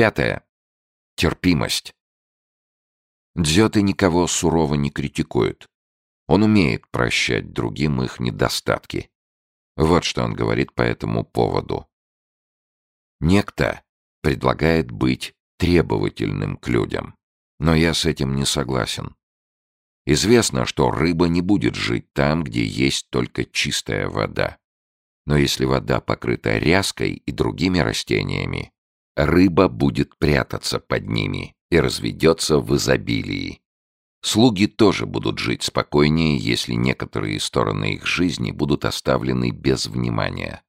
Пятое. Терпимость. Дзёте никого сурово не критикует. Он умеет прощать другим их недостатки. Вот что он говорит по этому поводу. Некто предлагает быть требовательным к людям, но я с этим не согласен. Известно, что рыба не будет жить там, где есть только чистая вода. Но если вода покрыта ряской и другими растениями, рыба будет прятаться под ними и разведется в изобилии. Слуги тоже будут жить спокойнее, если некоторые стороны их жизни будут оставлены без внимания.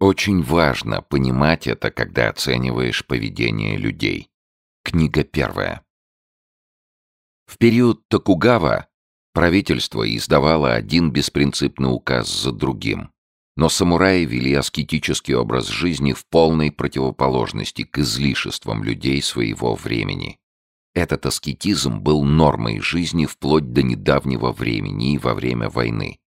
Очень важно понимать это, когда оцениваешь поведение людей. Книга первая. В период Токугава правительство издавало один беспринципный указ за другим. Но самураи вели аскетический образ жизни в полной противоположности к излишествам людей своего времени. Этот аскетизм был нормой жизни вплоть до недавнего времени и во время войны.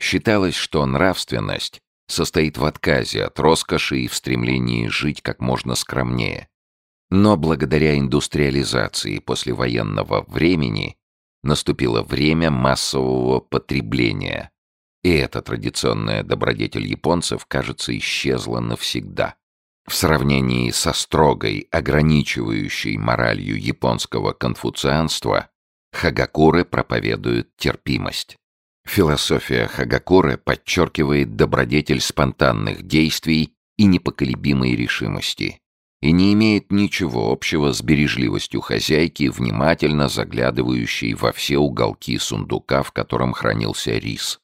Считалось, что нравственность состоит в отказе от роскоши и в стремлении жить как можно скромнее. Но благодаря индустриализации послевоенного времени наступило время массового потребления, и эта традиционная добродетель японцев, кажется, исчезла навсегда. В сравнении со строгой, ограничивающей моралью японского конфуцианства, Хагакуры проповедуют терпимость. Философия Хагакуры подчеркивает добродетель спонтанных действий и непоколебимой решимости и не имеет ничего общего с бережливостью хозяйки, внимательно заглядывающей во все уголки сундука, в котором хранился рис.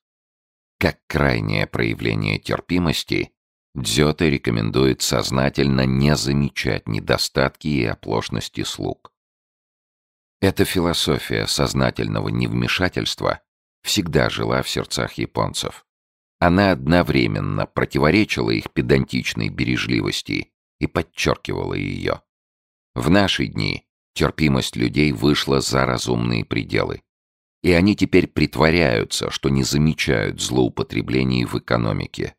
Как крайнее проявление терпимости, Дзёте рекомендует сознательно не замечать недостатки и оплошности слуг. Эта философия сознательного невмешательства всегда жила в сердцах японцев. Она одновременно противоречила их педантичной бережливости и подчеркивала ее. В наши дни терпимость людей вышла за разумные пределы. И они теперь притворяются, что не замечают злоупотреблений в экономике.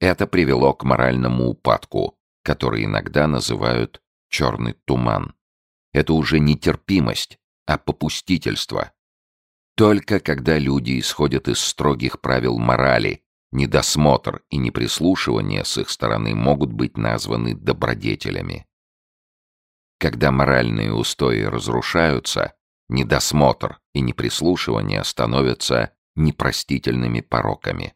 Это привело к моральному упадку, который иногда называют «черный туман». Это уже не терпимость, а попустительство. Только когда люди исходят из строгих правил морали Недосмотр и неприслушивание с их стороны могут быть названы добродетелями. Когда моральные устои разрушаются, недосмотр и неприслушивание становятся непростительными пороками.